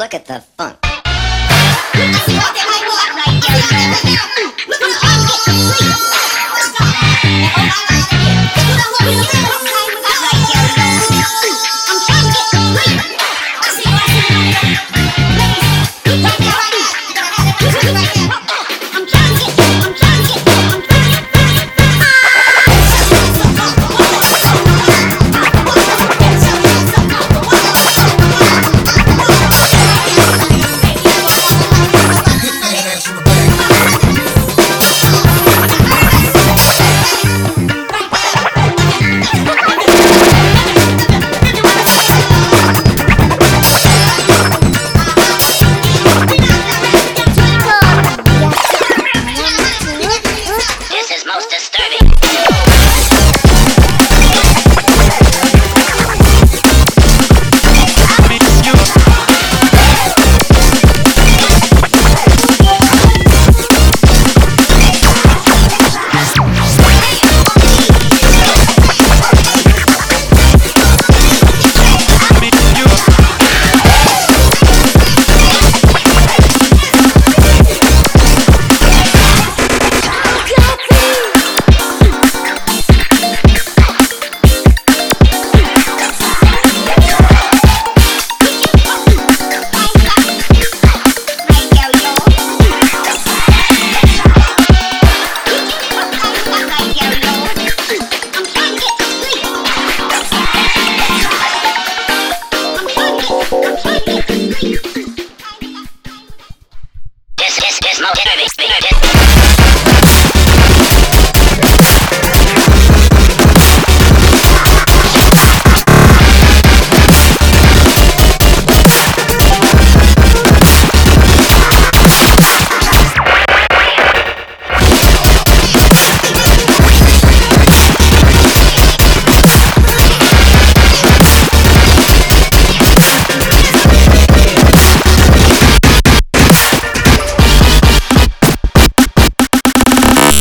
look at the funk.